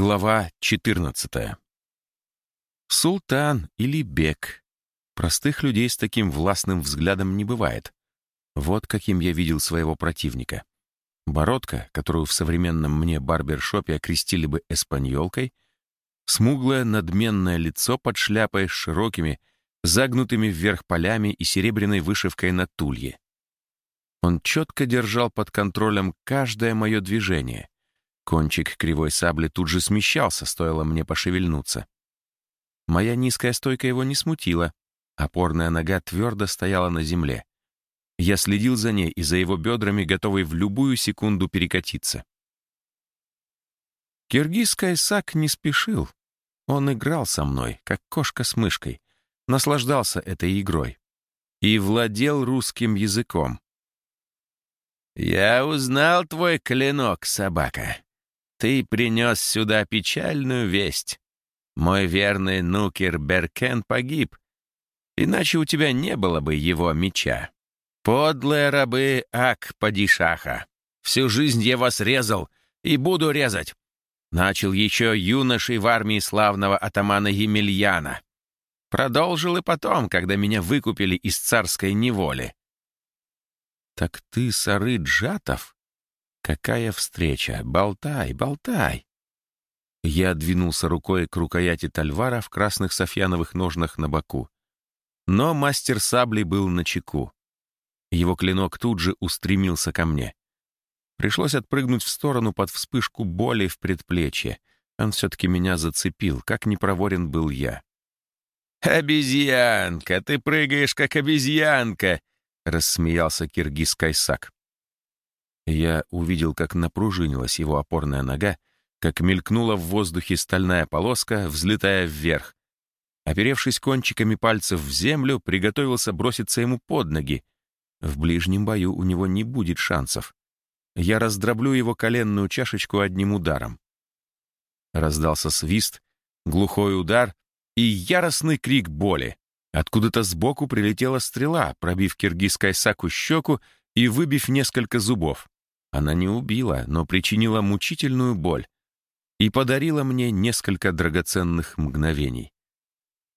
Глава 14. Султан или бек. Простых людей с таким властным взглядом не бывает. Вот каким я видел своего противника. Бородка, которую в современном мне барбершопе окрестили бы эспаньолкой, смуглое надменное лицо под шляпой с широкими, загнутыми вверх полями и серебряной вышивкой на тулье. Он четко держал под контролем каждое мое движение — Кончик кривой сабли тут же смещался, стоило мне пошевельнуться. Моя низкая стойка его не смутила. Опорная нога твердо стояла на земле. Я следил за ней и за его бедрами, готовый в любую секунду перекатиться. Киргиз Кайсак не спешил. Он играл со мной, как кошка с мышкой, наслаждался этой игрой и владел русским языком. «Я узнал твой клинок, собака», ты принес сюда печальную весть. Мой верный нукер Беркен погиб, иначе у тебя не было бы его меча. Подлые рабы Ак-Падишаха. Всю жизнь я вас резал и буду резать. Начал еще юношей в армии славного атамана Емельяна. Продолжил и потом, когда меня выкупили из царской неволи. «Так ты Сары Джатов?» Какая встреча! Болтай, болтай! Я двинулся рукой к рукояти тальвара в красных софьяновых ножнах на боку. Но мастер сабли был на чеку. Его клинок тут же устремился ко мне. Пришлось отпрыгнуть в сторону под вспышку боли в предплечье. Он все-таки меня зацепил, как непроворен был я. «Обезьянка! Ты прыгаешь, как обезьянка!» — рассмеялся киргиз Кайсак. Я увидел, как напружинилась его опорная нога, как мелькнула в воздухе стальная полоска, взлетая вверх. Оперевшись кончиками пальцев в землю, приготовился броситься ему под ноги. В ближнем бою у него не будет шансов. Я раздроблю его коленную чашечку одним ударом. Раздался свист, глухой удар и яростный крик боли. Откуда-то сбоку прилетела стрела, пробив киргиз Кайсаку щеку и выбив несколько зубов. Она не убила, но причинила мучительную боль и подарила мне несколько драгоценных мгновений.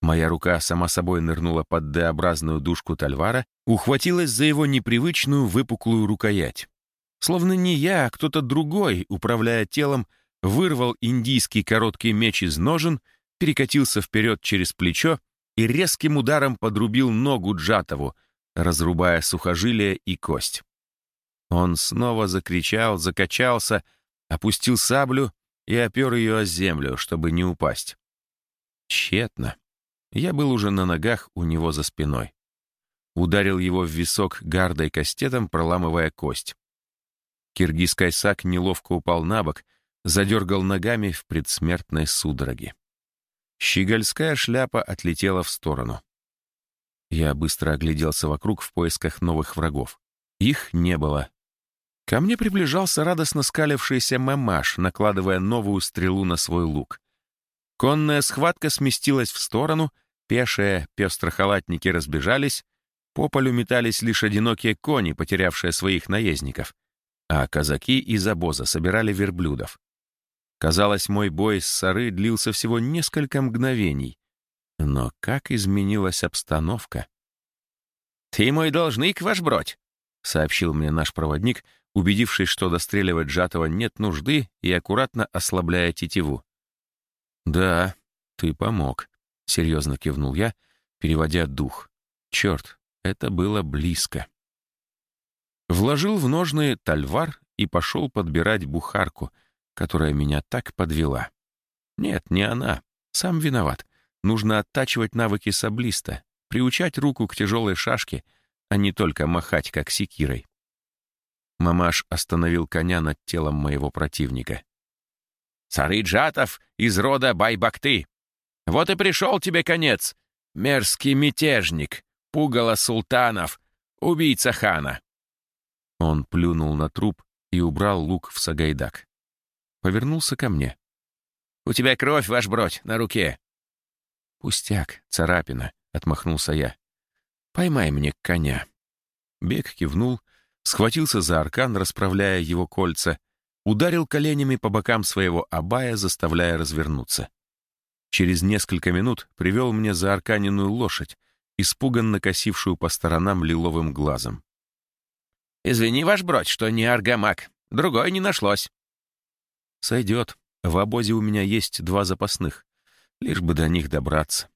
Моя рука сама собой нырнула под Д-образную дужку Тальвара, ухватилась за его непривычную выпуклую рукоять. Словно не я, а кто-то другой, управляя телом, вырвал индийский короткий меч из ножен, перекатился вперед через плечо и резким ударом подрубил ногу Джатову, разрубая сухожилие и кость. Он снова закричал, закачался, опустил саблю и опер ее о землю, чтобы не упасть. Тщетно. Я был уже на ногах у него за спиной. Ударил его в висок гардой кастетом, проламывая кость. Киргиз Кайсак неловко упал на бок, задергал ногами в предсмертной судороге. Щегольская шляпа отлетела в сторону. Я быстро огляделся вокруг в поисках новых врагов. Их не было. Ко мне приближался радостно скалившийся мамаш, накладывая новую стрелу на свой лук. Конная схватка сместилась в сторону, пешие пестрохалатники разбежались, по полю метались лишь одинокие кони, потерявшие своих наездников, а казаки из обоза собирали верблюдов. Казалось, мой бой с Сары длился всего несколько мгновений. Но как изменилась обстановка! «Ты мой должник, ваш бродь!» — сообщил мне наш проводник — убедившись, что достреливать Жатова нет нужды, и аккуратно ослабляя тетиву. «Да, ты помог», — серьезно кивнул я, переводя дух. «Черт, это было близко». Вложил в ножны тальвар и пошел подбирать бухарку, которая меня так подвела. Нет, не она. Сам виноват. Нужно оттачивать навыки саблиста, приучать руку к тяжелой шашке, а не только махать, как секирой. Мамаш остановил коня над телом моего противника. «Сарыджатов из рода Байбакты! Вот и пришел тебе конец, мерзкий мятежник, пугало султанов, убийца хана!» Он плюнул на труп и убрал лук в сагайдак. Повернулся ко мне. «У тебя кровь, ваш бродь, на руке!» «Пустяк, царапина», — отмахнулся я. «Поймай мне коня». Бег кивнул, схватился за аркан, расправляя его кольца, ударил коленями по бокам своего абая, заставляя развернуться. Через несколько минут привел мне заарканенную лошадь, испуганно косившую по сторонам лиловым глазом. «Извини, ваш бродь, что не аргамак. Другой не нашлось». «Сойдет. В обозе у меня есть два запасных. Лишь бы до них добраться.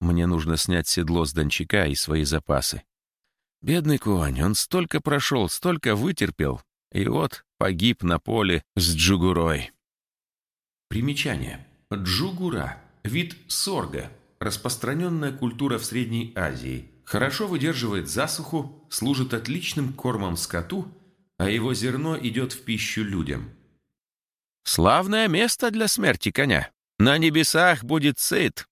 Мне нужно снять седло с дончака и свои запасы. Бедный конь, он столько прошел, столько вытерпел, и вот погиб на поле с джугурой». Примечание. Джугура – вид сорга, распространенная культура в Средней Азии. Хорошо выдерживает засуху, служит отличным кормом скоту, а его зерно идет в пищу людям. «Славное место для смерти коня. На небесах будет сыт».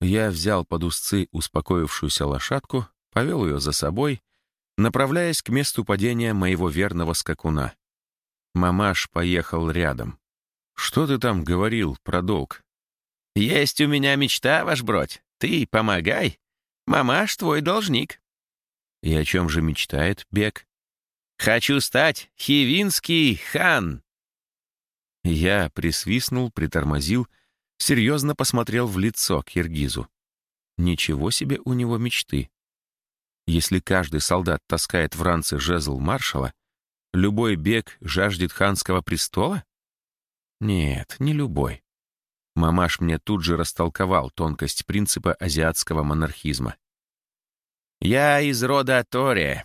Я взял под узцы успокоившуюся лошадку, повел ее за собой, направляясь к месту падения моего верного скакуна. Мамаш поехал рядом. «Что ты там говорил про долг?» «Есть у меня мечта, ваш бродь. Ты помогай. Мамаш твой должник». «И о чем же мечтает Бек?» «Хочу стать хивинский хан». Я присвистнул, притормозил, серьезно посмотрел в лицо киргизу. Ничего себе у него мечты. Если каждый солдат таскает в ранце жезл маршала, любой бег жаждет ханского престола? Нет, не любой. Мамаш мне тут же растолковал тонкость принципа азиатского монархизма. «Я из рода Тория.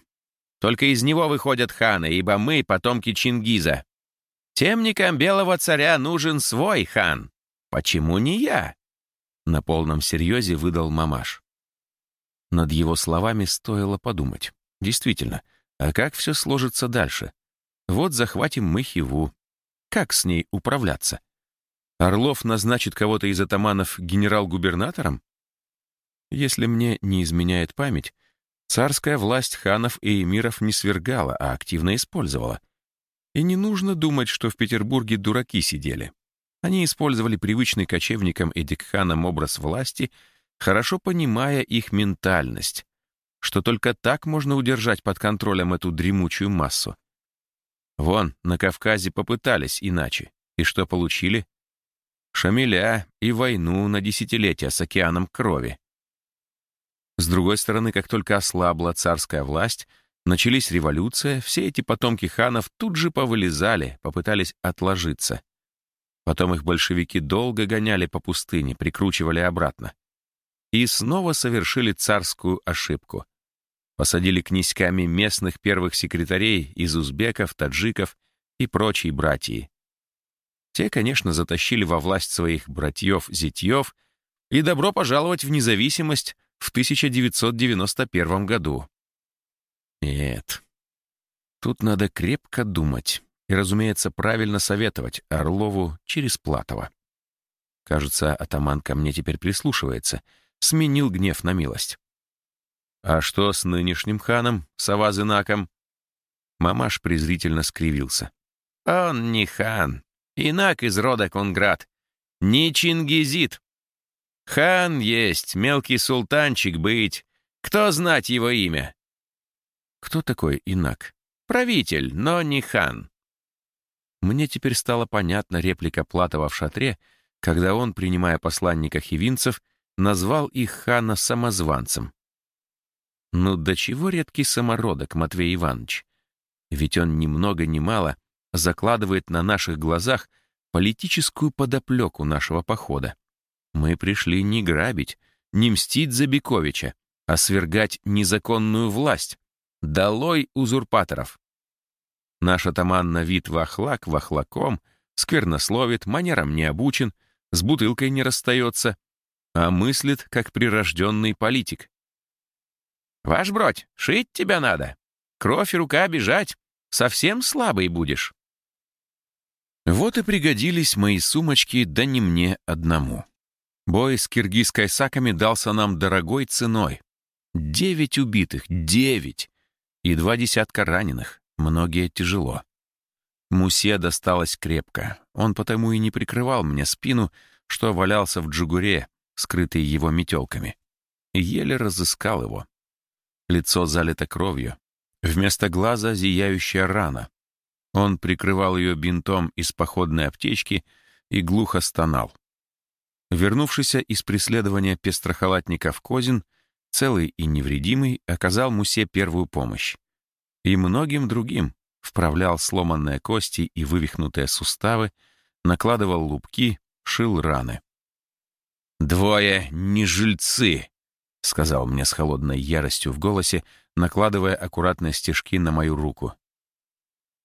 Только из него выходят ханы, ибо мы — потомки Чингиза. Темникам белого царя нужен свой хан. Почему не я?» На полном серьезе выдал Мамаш. Над его словами стоило подумать. Действительно, а как все сложится дальше? Вот захватим мы Хиву. Как с ней управляться? Орлов назначит кого-то из атаманов генерал-губернатором? Если мне не изменяет память, царская власть ханов и эмиров не свергала, а активно использовала. И не нужно думать, что в Петербурге дураки сидели. Они использовали привычный кочевникам и дикханам образ власти, хорошо понимая их ментальность, что только так можно удержать под контролем эту дремучую массу. Вон, на Кавказе попытались иначе. И что получили? Шамиля и войну на десятилетия с океаном крови. С другой стороны, как только ослабла царская власть, начались революция, все эти потомки ханов тут же повылезали, попытались отложиться. Потом их большевики долго гоняли по пустыне, прикручивали обратно. И снова совершили царскую ошибку. Посадили князьками местных первых секретарей из узбеков, таджиков и прочей братьи. Те, конечно, затащили во власть своих братьев-зятьев и добро пожаловать в независимость в 1991 году. Нет, тут надо крепко думать и, разумеется, правильно советовать Орлову через Платова. Кажется, атаман ко мне теперь прислушивается, сменил гнев на милость. А что с нынешним ханом, Савазынаком? Мамаш презрительно скривился. Он не хан, Инак из рода Конград. Не чингизит. Хан есть, мелкий султанчик быть. Кто знать его имя? Кто такой Инак? Правитель, но не хан. Мне теперь стала понятна реплика Платова в шатре, когда он, принимая посланника хивинцев, назвал их хана самозванцем. Ну до чего редкий самородок Матвей Иванович? Ведь он ни много ни мало закладывает на наших глазах политическую подоплеку нашего похода. Мы пришли не грабить, не мстить за Бековича, а свергать незаконную власть. Долой узурпаторов! Наш атаман на вид вахлак вахлаком, сквернословит, манерам не обучен, с бутылкой не расстается, а мыслит, как прирожденный политик. «Ваш бродь, шить тебя надо. Кровь и рука бежать. Совсем слабый будешь». Вот и пригодились мои сумочки, да не мне одному. Бой с киргизской саками дался нам дорогой ценой. Девять убитых, девять! И два десятка раненых, многие тяжело. Мусе досталось крепко. Он потому и не прикрывал мне спину, что валялся в джугуре, скрытый его метелками. Еле разыскал его. Лицо залито кровью. Вместо глаза зияющая рана. Он прикрывал ее бинтом из походной аптечки и глухо стонал. Вернувшийся из преследования пестрохалатников Козин, целый и невредимый, оказал Мусе первую помощь. И многим другим вправлял сломанные кости и вывихнутые суставы, накладывал лупки, шил раны. «Двое не жильцы!» — сказал мне с холодной яростью в голосе, накладывая аккуратные стежки на мою руку.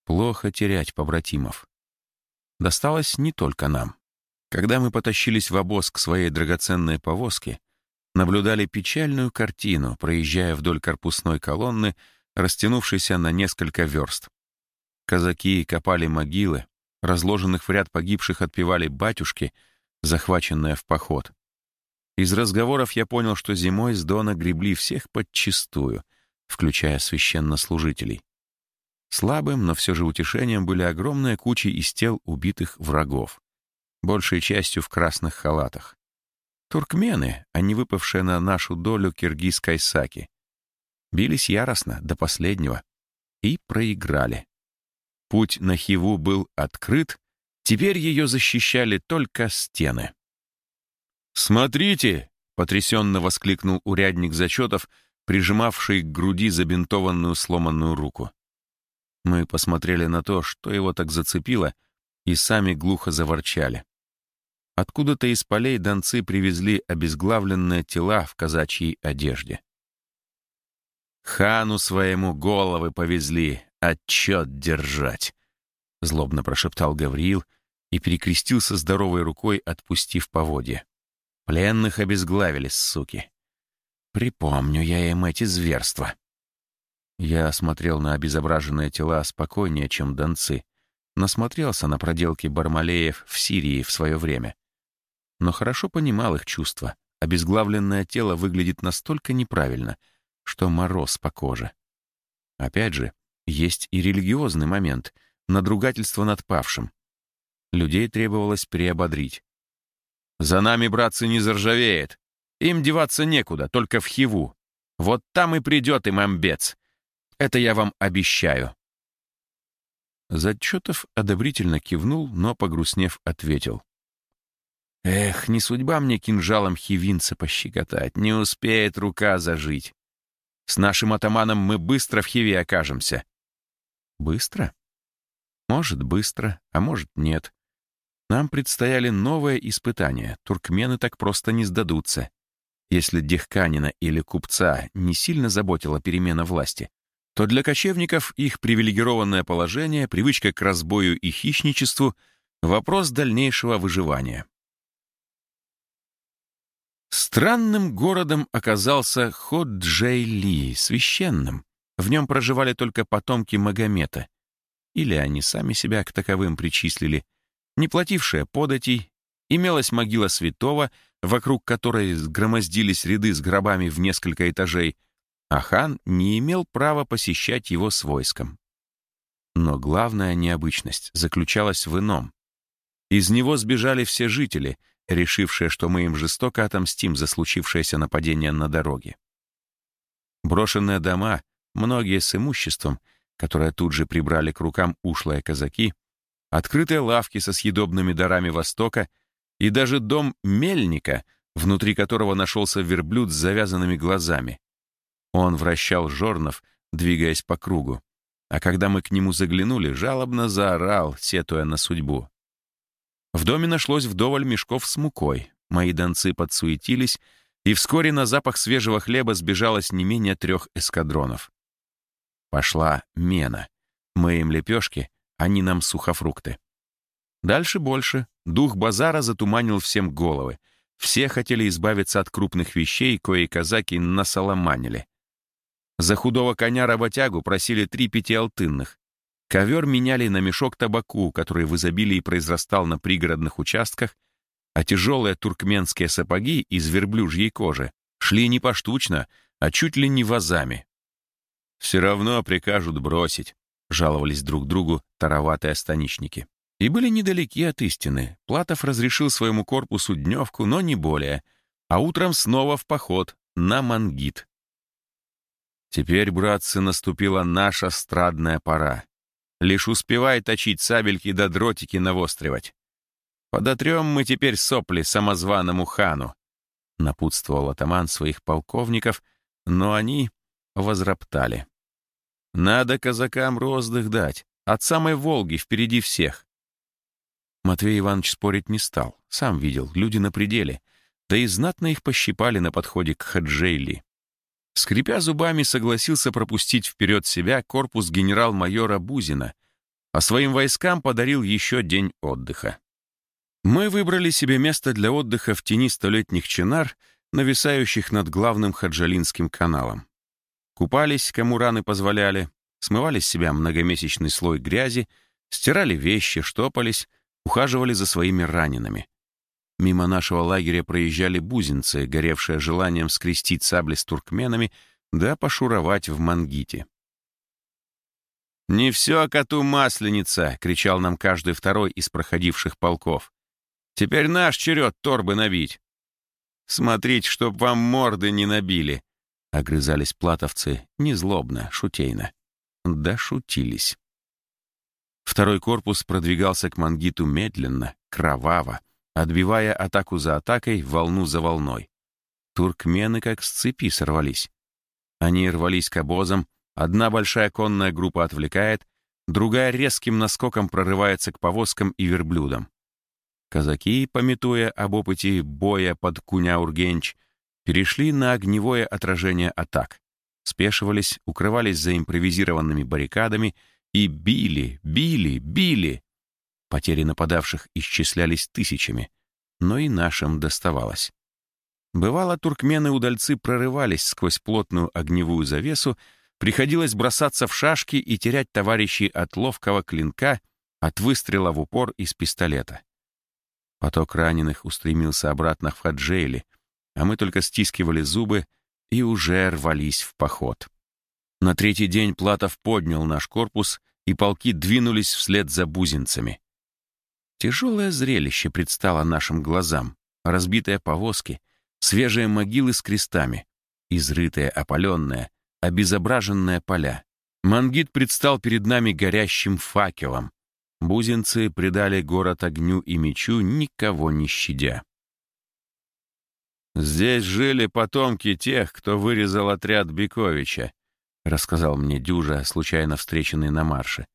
Плохо терять побратимов. Досталось не только нам. Когда мы потащились в обоз к своей драгоценной повозке, наблюдали печальную картину, проезжая вдоль корпусной колонны, растянувшейся на несколько верст. Казаки копали могилы, разложенных в ряд погибших отпевали батюшки, захваченные в поход. Из разговоров я понял, что зимой с Дона гребли всех подчистую, включая священнослужителей. Слабым, но все же утешением были огромные кучи из тел убитых врагов, большей частью в красных халатах. Туркмены, а не выпавшие на нашу долю киргиз саки, бились яростно до последнего и проиграли. Путь на Хиву был открыт, теперь ее защищали только стены. «Смотрите!» — потрясенно воскликнул урядник зачетов, прижимавший к груди забинтованную сломанную руку. Мы посмотрели на то, что его так зацепило, и сами глухо заворчали. Откуда-то из полей донцы привезли обезглавленные тела в казачьей одежде. «Хану своему головы повезли, отчет держать!» — злобно прошептал Гавриил и перекрестился здоровой рукой, отпустив поводья. Пленных обезглавили, суки. Припомню я им эти зверства. Я смотрел на обезображенные тела спокойнее, чем донцы. Насмотрелся на проделки Бармалеев в Сирии в свое время. Но хорошо понимал их чувства. Обезглавленное тело выглядит настолько неправильно, что мороз по коже. Опять же, есть и религиозный момент — надругательство над павшим. Людей требовалось приободрить. За нами, братцы, не заржавеет. Им деваться некуда, только в Хиву. Вот там и придет им амбец. Это я вам обещаю». Зачетов одобрительно кивнул, но, погрустнев, ответил. «Эх, не судьба мне кинжалом хивинца пощекотать, не успеет рука зажить. С нашим атаманом мы быстро в Хиве окажемся». «Быстро?» «Может, быстро, а может, нет. Нам предстояли новые испытания. Туркмены так просто не сдадутся. Если Дехканина или купца не сильно заботила перемена власти, то для кочевников их привилегированное положение, привычка к разбою и хищничеству — вопрос дальнейшего выживания. Странным городом оказался Ходжейли, священным. В нем проживали только потомки Магомета. Или они сами себя к таковым причислили — не платившая податей, имелась могила святого, вокруг которой сгромоздились ряды с гробами в несколько этажей, а хан не имел права посещать его с войском. Но главная необычность заключалась в ином. Из него сбежали все жители, решившие, что мы им жестоко отомстим за случившееся нападение на дороге. Брошенные дома, многие с имуществом, которое тут же прибрали к рукам ушлые казаки, открытые лавки со съедобными дарами Востока и даже дом мельника, внутри которого нашелся верблюд с завязанными глазами. Он вращал жорнов, двигаясь по кругу, а когда мы к нему заглянули, жалобно заорал, сетуя на судьбу. В доме нашлось вдоволь мешков с мукой, мои донцы подсуетились, и вскоре на запах свежего хлеба сбежалось не менее трех эскадронов. Пошла мена. Мы им лепешки, они нам сухофрукты. Дальше больше. Дух базара затуманил всем головы. Все хотели избавиться от крупных вещей, кои казаки насоломанили. За худого коня-работягу просили три пятиалтынных. Ковер меняли на мешок табаку, который в изобилии произрастал на пригородных участках, а тяжелые туркменские сапоги из верблюжьей кожи шли не поштучно, а чуть ли не вазами. Все равно прикажут бросить жаловались друг другу тароватые станичники. И были недалеки от истины. Платов разрешил своему корпусу дневку, но не более, а утром снова в поход, на Мангит. Теперь, братцы, наступила наша страдная пора. Лишь успевай точить сабельки да дротики навостривать. Подотрем мы теперь сопли самозваному хану, напутствовал атаман своих полковников, но они возроптали. Надо казакам роздых дать, от самой Волги впереди всех. Матвей Иванович спорить не стал, сам видел, люди на пределе, да и знатно их пощипали на подходе к Хаджейли. Скрипя зубами, согласился пропустить вперед себя корпус генерал-майора Бузина, а своим войскам подарил еще день отдыха. Мы выбрали себе место для отдыха в тени столетних чинар, нависающих над главным Хаджалинским каналом. Купались, кому раны позволяли, смывали с себя многомесячный слой грязи, стирали вещи, штопались, ухаживали за своими ранеными. Мимо нашего лагеря проезжали бузинцы, горевшие желанием скрестить сабли с туркменами, да пошуровать в мангите. «Не все коту масленица!» — кричал нам каждый второй из проходивших полков. «Теперь наш черед торбы набить!» «Смотрите, чтоб вам морды не набили!» — огрызались платовцы незлобно, шутейно. Да шутились. Второй корпус продвигался к мангиту медленно, кроваво, отбивая атаку за атакой, волну за волной. Туркмены как с цепи сорвались. Они рвались к обозам, одна большая конная группа отвлекает, другая резким наскоком прорывается к повозкам и верблюдам. Казаки, пометуя об опыте боя под Куня-Ургенч, перешли на огневое отражение атак, спешивались, укрывались за импровизированными баррикадами и били, били, били. Потери нападавших исчислялись тысячами, но и нашим доставалось. Бывало, туркмены-удальцы прорывались сквозь плотную огневую завесу, приходилось бросаться в шашки и терять товарищей от ловкого клинка, от выстрела в упор из пистолета. Поток раненых устремился обратно в Хаджейли, а мы только стискивали зубы и уже рвались в поход. На третий день Платов поднял наш корпус, и полки двинулись вслед за бузинцами. Тяжелое зрелище предстало нашим глазам. Разбитые повозки, свежие могилы с крестами, изрытые, опаленные, обезображенные поля. Мангит предстал перед нами горящим факелом. Бузинцы предали город огню и мечу, никого не щадя. «Здесь жили потомки тех, кто вырезал отряд Биковича», рассказал мне Дюжа, случайно встреченный на марше.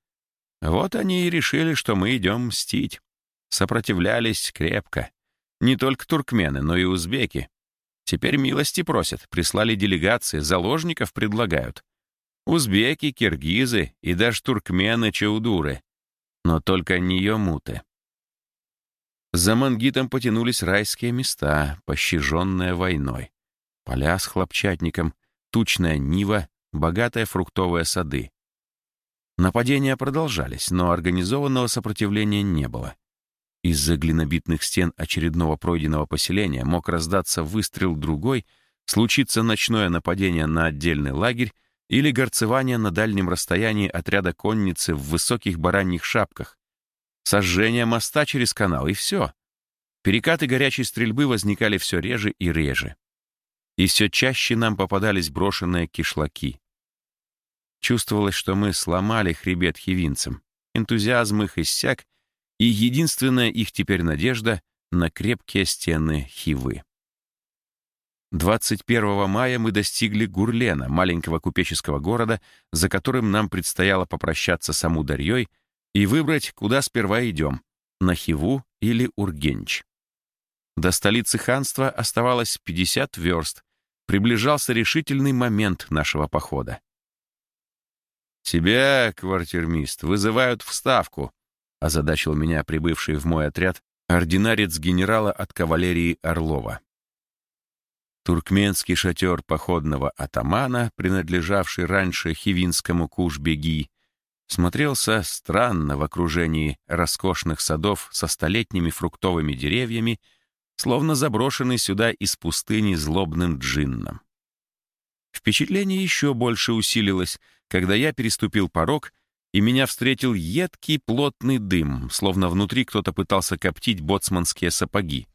«Вот они и решили, что мы идем мстить. Сопротивлялись крепко. Не только туркмены, но и узбеки. Теперь милости просят, прислали делегации, заложников предлагают. Узбеки, киргизы и даже туркмены-чаудуры. Но только не йомуты. За мангитом потянулись райские места, пощаженные войной. Поля с хлопчатником, тучная нива, богатые фруктовые сады. Нападения продолжались, но организованного сопротивления не было. Из-за глинобитных стен очередного пройденного поселения мог раздаться выстрел другой, случиться ночное нападение на отдельный лагерь или горцевание на дальнем расстоянии отряда конницы в высоких бараньих шапках, сожжение моста через канал, и все. Перекаты горячей стрельбы возникали все реже и реже. И все чаще нам попадались брошенные кишлаки. Чувствовалось, что мы сломали хребет хивинцам. Энтузиазм их иссяк, и единственная их теперь надежда на крепкие стены Хивы. 21 мая мы достигли Гурлена, маленького купеческого города, за которым нам предстояло попрощаться с Амударьей и выбрать, куда сперва идем — на Хиву или Ургенч. До столицы ханства оставалось 50 верст, приближался решительный момент нашего похода. «Тебя, квартирмист, вызывают в ставку», озадачил меня прибывший в мой отряд ординарец генерала от кавалерии Орлова. Туркменский шатер походного атамана, принадлежавший раньше хивинскому Кушбеги, смотрелся странно в окружении роскошных садов со столетними фруктовыми деревьями, словно заброшенный сюда из пустыни злобным джинном. Впечатление еще больше усилилось, когда я переступил порог и меня встретил едкий плотный дым, словно внутри кто-то пытался коптить боцманские сапоги.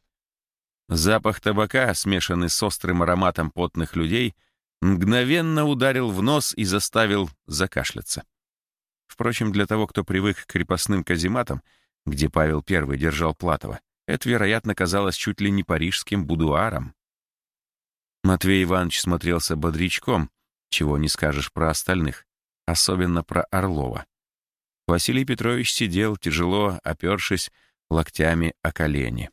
Запах табака, смешанный с острым ароматом потных людей, мгновенно ударил в нос и заставил закашляться. Впрочем, для того, кто привык к крепостным казематам, где Павел I держал Платова, это, вероятно, казалось чуть ли не парижским будуаром. Матвей Иванович смотрелся бодрячком, чего не скажешь про остальных, особенно про Орлова. Василий Петрович сидел, тяжело опершись локтями о колени.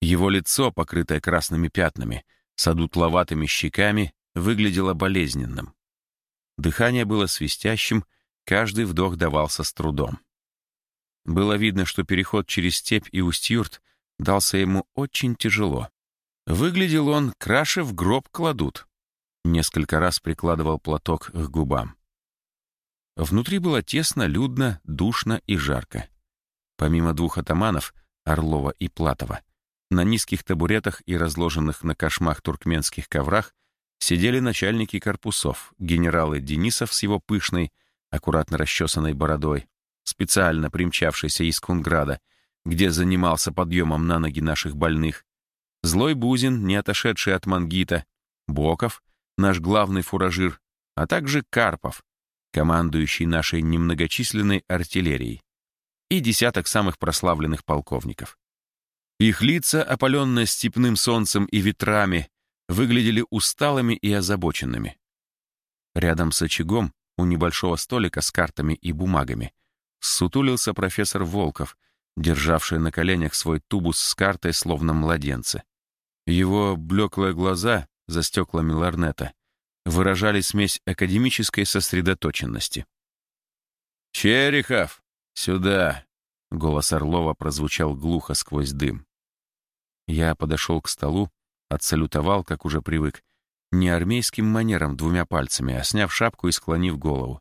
Его лицо, покрытое красными пятнами, с одутловатыми щеками, выглядело болезненным. Дыхание было свистящим, каждый вдох давался с трудом. Было видно, что переход через степь и Устьюрт дался ему очень тяжело. Выглядел он, краше в гроб кладут. Несколько раз прикладывал платок к губам. Внутри было тесно, людно, душно и жарко. Помимо двух атаманов, Орлова и Платова, на низких табуретах и разложенных на кошмах туркменских коврах сидели начальники корпусов, генералы Денисов с его пышной, аккуратно расчесанной бородой, специально примчавшийся из Кунграда, где занимался подъемом на ноги наших больных, Злой Бузин, не отошедший от Мангита, Боков, наш главный фуражир, а также Карпов, командующий нашей немногочисленной артиллерией, и десяток самых прославленных полковников. Их лица, опаленные степным солнцем и ветрами, выглядели усталыми и озабоченными. Рядом с очагом, у небольшого столика с картами и бумагами, сутулился профессор Волков, державший на коленях свой тубус с картой, словно младенцы. Его блеклые глаза за стеклами ларнета выражали смесь академической сосредоточенности. «Черехов, сюда!» — голос Орлова прозвучал глухо сквозь дым. Я подошел к столу, отсалютовал, как уже привык, не армейским манером двумя пальцами, а сняв шапку и склонив голову.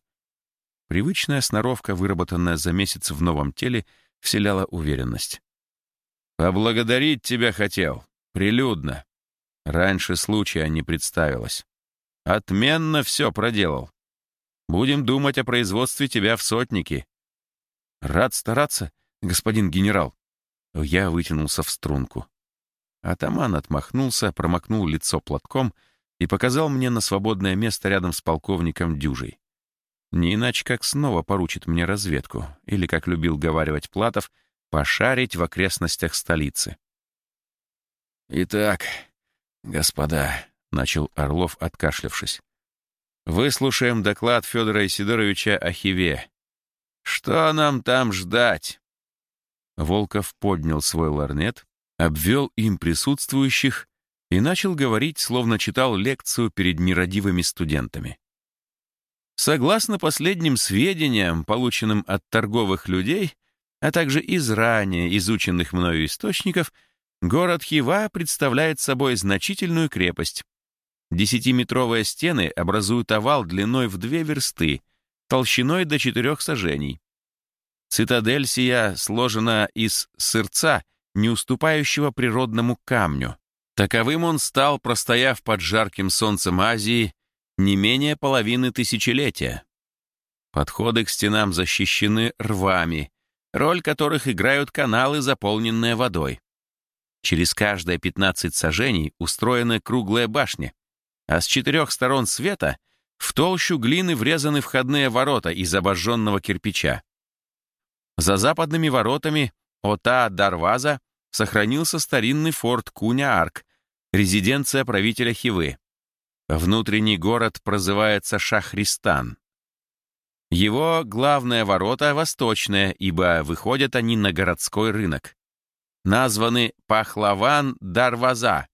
Привычная сноровка, выработанная за месяц в новом теле, вселяла уверенность. «Поблагодарить тебя хотел. Прилюдно. Раньше случая не представилось. Отменно все проделал. Будем думать о производстве тебя в сотники. Рад стараться, господин генерал. Я вытянулся в струнку. Атаман отмахнулся, промокнул лицо платком и показал мне на свободное место рядом с полковником Дюжей. Не иначе как снова поручит мне разведку, или, как любил говаривать Платов, пошарить в окрестностях столицы. «Итак, господа», — начал Орлов, откашлявшись, «выслушаем доклад Федора Исидоровича о Хиве. Что нам там ждать?» Волков поднял свой ларнет, обвел им присутствующих и начал говорить, словно читал лекцию перед нерадивыми студентами. Согласно последним сведениям, полученным от торговых людей, а также из ранее изученных мною источников — Город Хива представляет собой значительную крепость. Десятиметровые стены образуют овал длиной в две версты, толщиной до четырех сажений. Цитадель сия сложена из сырца, не уступающего природному камню. Таковым он стал, простояв под жарким солнцем Азии, не менее половины тысячелетия. Подходы к стенам защищены рвами, роль которых играют каналы, заполненные водой. Через каждые 15 сажений устроены круглые башни, а с четырех сторон света в толщу глины врезаны входные ворота из обожженного кирпича. За западными воротами Ота-Дарваза сохранился старинный форт Куня-Арк, резиденция правителя Хивы. Внутренний город прозывается Шахристан. Его главные ворота восточные, ибо выходят они на городской рынок названы Пахлаван Дарваза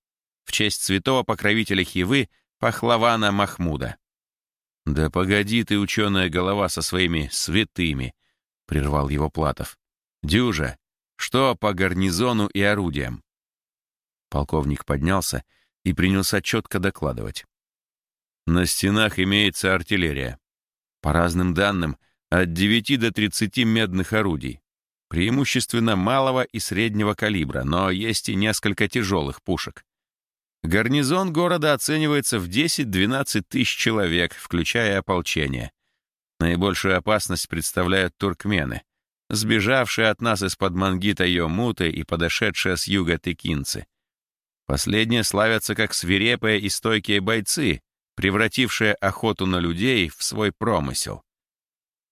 в честь святого покровителя Хивы Пахлавана Махмуда. «Да погоди ты, ученая голова, со своими святыми!» — прервал его Платов. «Дюжа, что по гарнизону и орудиям?» Полковник поднялся и принялся четко докладывать. На стенах имеется артиллерия. По разным данным, от 9 до 30 медных орудий преимущественно малого и среднего калибра, но есть и несколько тяжелых пушек. Гарнизон города оценивается в 10-12 тысяч человек, включая ополчение. Наибольшую опасность представляют туркмены, сбежавшие от нас из-под Мангита Йомуты и подошедшие с юга тыкинцы. Последние славятся как свирепые и стойкие бойцы, превратившие охоту на людей в свой промысел.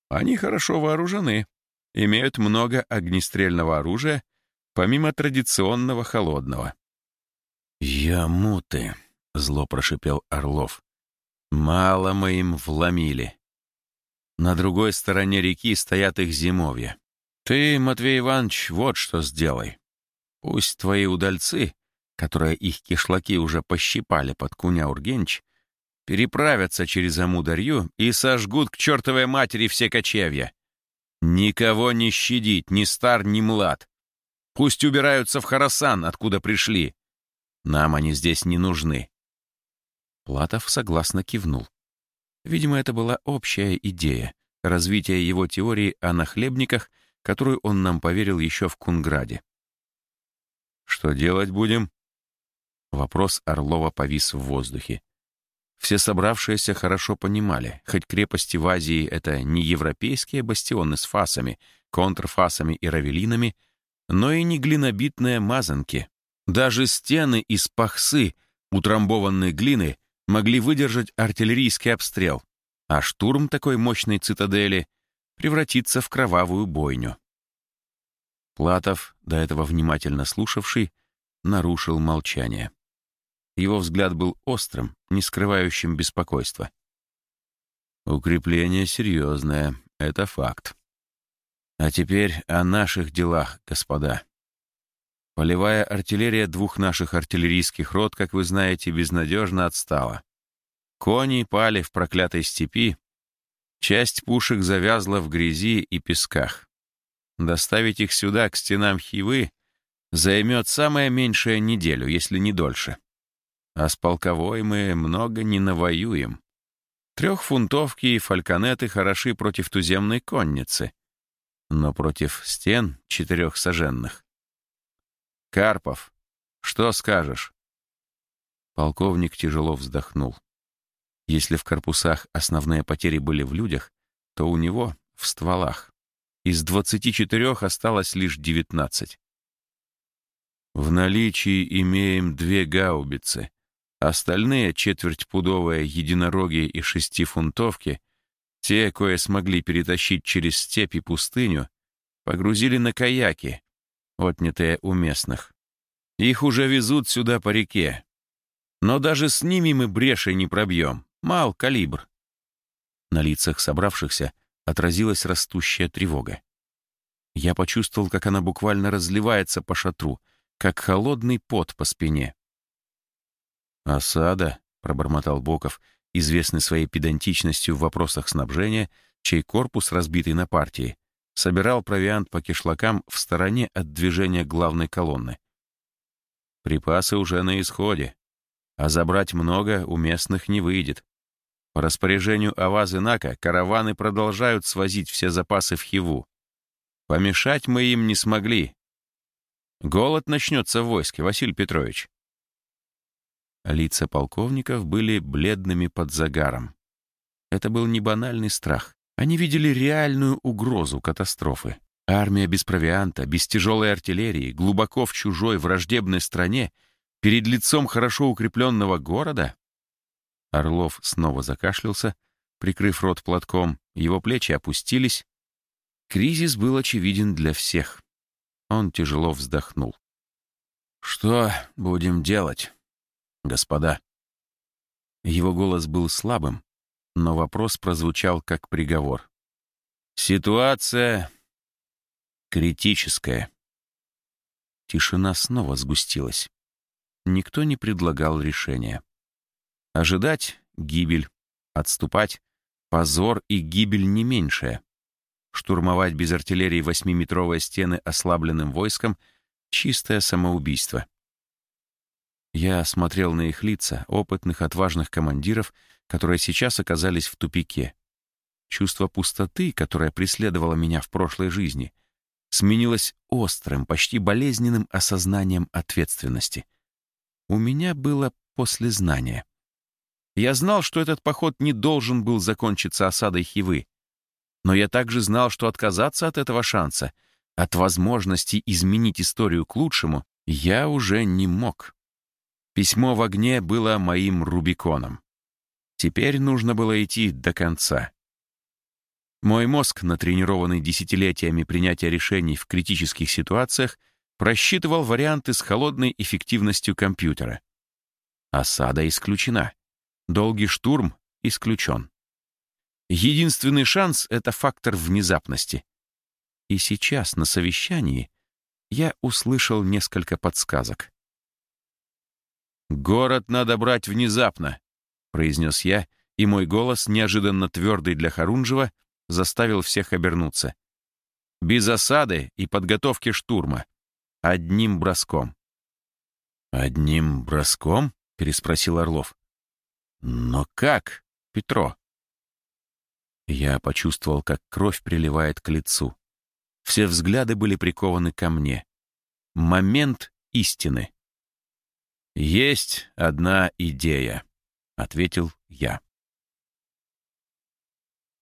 Они хорошо вооружены, имеют много огнестрельного оружия, помимо традиционного холодного. «Ямуты», — зло прошипел Орлов. «Мало мы им вломили. На другой стороне реки стоят их зимовья. Ты, Матвей Иванович, вот что сделай. Пусть твои удальцы, которые их кишлаки уже пощипали под куня Ургенч, переправятся через Амударью и сожгут к чертовой матери все кочевья. Никого не щадить, ни стар, ни млад. Пусть убираются в Харасан, откуда пришли. Нам они здесь не нужны. Платов согласно кивнул. Видимо, это была общая идея, развития его теории о нахлебниках, которую он нам поверил еще в Кунграде. «Что делать будем?» Вопрос Орлова повис в воздухе. Все собравшиеся хорошо понимали, хоть крепости в Азии — это не европейские бастионы с фасами, контрфасами и равелинами, но и не глинобитные мазанки. Даже стены из пахсы, утрамбованной глины, могли выдержать артиллерийский обстрел, а штурм такой мощной цитадели превратится в кровавую бойню. Платов, до этого внимательно слушавший, нарушил молчание. Его взгляд был острым, не скрывающим беспокойства. «Укрепление серьезное, это факт. А теперь о наших делах, господа. Полевая артиллерия двух наших артиллерийских рот, как вы знаете, безнадежно отстала. Кони пали в проклятой степи, часть пушек завязла в грязи и песках. Доставить их сюда, к стенам Хивы, займет самое меньшее неделю, если не дольше. А с полковой мы много не навоюем. Трехфунтовки и фальконеты хороши против туземной конницы, но против стен четырехсоженных. Карпов, что скажешь? Полковник тяжело вздохнул. Если в корпусах основные потери были в людях, то у него — в стволах. Из 24 осталось лишь 19. В наличии имеем две гаубицы, Остальные четвертьпудовые единороги и шестифунтовки, те, кое смогли перетащить через степь и пустыню, погрузили на каяки, отнятые у местных. Их уже везут сюда по реке. Но даже с ними мы бреши не пробьем. Мал калибр. На лицах собравшихся отразилась растущая тревога. Я почувствовал, как она буквально разливается по шатру, как холодный пот по спине. «Осада», — пробормотал Боков, известный своей педантичностью в вопросах снабжения, чей корпус, разбитый на партии, собирал провиант по кишлакам в стороне от движения главной колонны. Припасы уже на исходе, а забрать много у местных не выйдет. По распоряжению Авазы Нака караваны продолжают свозить все запасы в Хиву. Помешать мы им не смогли. Голод начнется в войске, Василий Петрович. Лица полковников были бледными под загаром. Это был не банальный страх. Они видели реальную угрозу катастрофы. Армия без провианта, без тяжелой артиллерии, глубоко в чужой враждебной стране, перед лицом хорошо укрепленного города? Орлов снова закашлялся, прикрыв рот платком, его плечи опустились. Кризис был очевиден для всех. Он тяжело вздохнул. «Что будем делать?» господа». Его голос был слабым, но вопрос прозвучал как приговор. «Ситуация критическая». Тишина снова сгустилась. Никто не предлагал решения. Ожидать — гибель, отступать — позор и гибель не меньшая. Штурмовать без артиллерии восьмиметровые стены ослабленным войском — чистое самоубийство. Я смотрел на их лица, опытных, отважных командиров, которые сейчас оказались в тупике. Чувство пустоты, которое преследовало меня в прошлой жизни, сменилось острым, почти болезненным осознанием ответственности. У меня было послезнание. Я знал, что этот поход не должен был закончиться осадой Хивы. Но я также знал, что отказаться от этого шанса, от возможности изменить историю к лучшему, я уже не мог. Письмо в огне было моим Рубиконом. Теперь нужно было идти до конца. Мой мозг, натренированный десятилетиями принятия решений в критических ситуациях, просчитывал варианты с холодной эффективностью компьютера. Осада исключена. Долгий штурм исключен. Единственный шанс — это фактор внезапности. И сейчас на совещании я услышал несколько подсказок. «Город надо брать внезапно», — произнес я, и мой голос, неожиданно твердый для Харунжева, заставил всех обернуться. Без осады и подготовки штурма. Одним броском. «Одним броском?» — переспросил Орлов. «Но как, Петро?» Я почувствовал, как кровь приливает к лицу. Все взгляды были прикованы ко мне. Момент истины. «Есть одна идея», — ответил я.